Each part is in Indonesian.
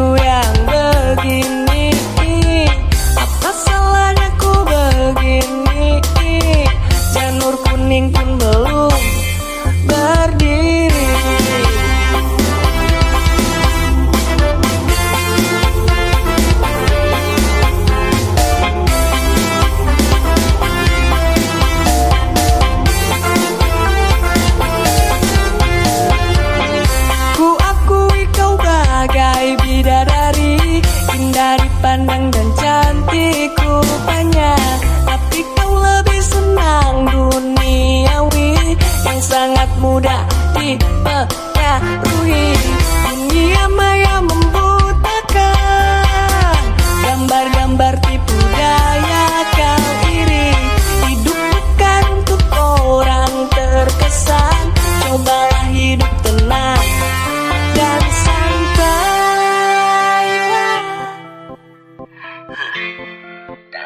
aku Indah dipandang dan cantik rupanya. Tapi kau lebih senang duniawi Yang sangat mudah dipengaruhi. Dunia maya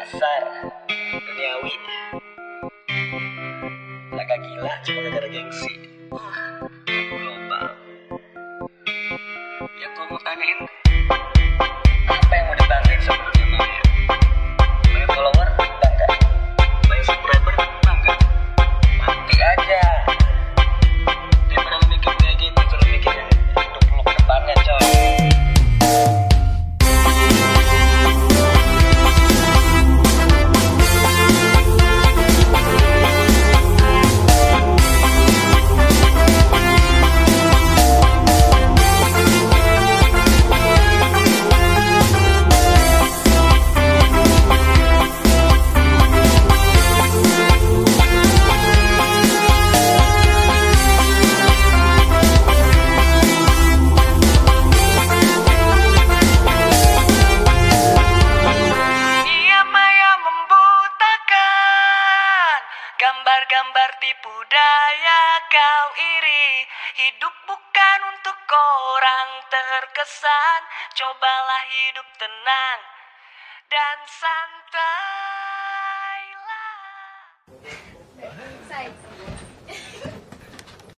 Dasar duniawi. Agak gila cuma gara gengsi Gambar-gambar tipu daya kau iri. Hidup bukan untuk orang terkesan. Cobalah hidup tenang dan santailah.